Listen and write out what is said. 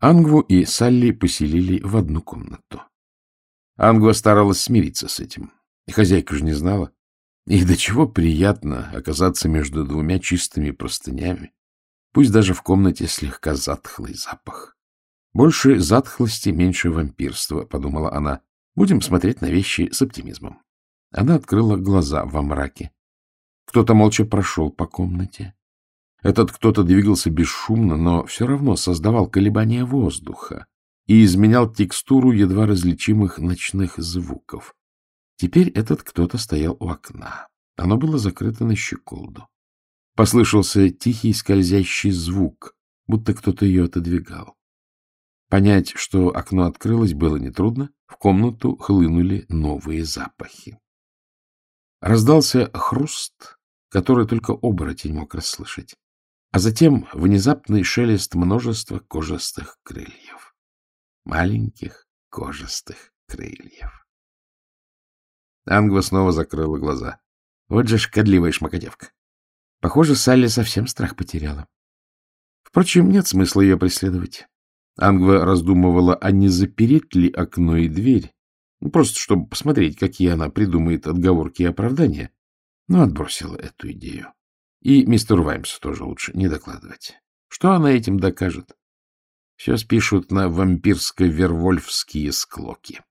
Ангву и Салли поселили в одну комнату. Ангва старалась смириться с этим. Хозяйка же не знала. И до чего приятно оказаться между двумя чистыми простынями, пусть даже в комнате слегка затхлый запах. Больше затхлости, меньше вампирства, подумала она. Будем смотреть на вещи с оптимизмом. Она открыла глаза во мраке. Кто-то молча прошел по комнате. Этот кто-то двигался бесшумно, но все равно создавал колебания воздуха и изменял текстуру едва различимых ночных звуков. Теперь этот кто-то стоял у окна. Оно было закрыто на щеколду. Послышался тихий скользящий звук, будто кто-то ее отодвигал. Понять, что окно открылось, было нетрудно. В комнату хлынули новые запахи. Раздался хруст, который только оборотень мог расслышать а затем внезапный шелест множества кожистых крыльев. Маленьких кожистых крыльев. Ангва снова закрыла глаза. Вот же шкодливая шмакодевка. Похоже, Салли совсем страх потеряла. Впрочем, нет смысла ее преследовать. Ангва раздумывала, а не запереть ли окно и дверь, ну, просто чтобы посмотреть, какие она придумает отговорки и оправдания, но отбросила эту идею. И мистер Ваймс тоже лучше не докладывать. Что она этим докажет? Все пишут на вампирско-вервольфские склоки.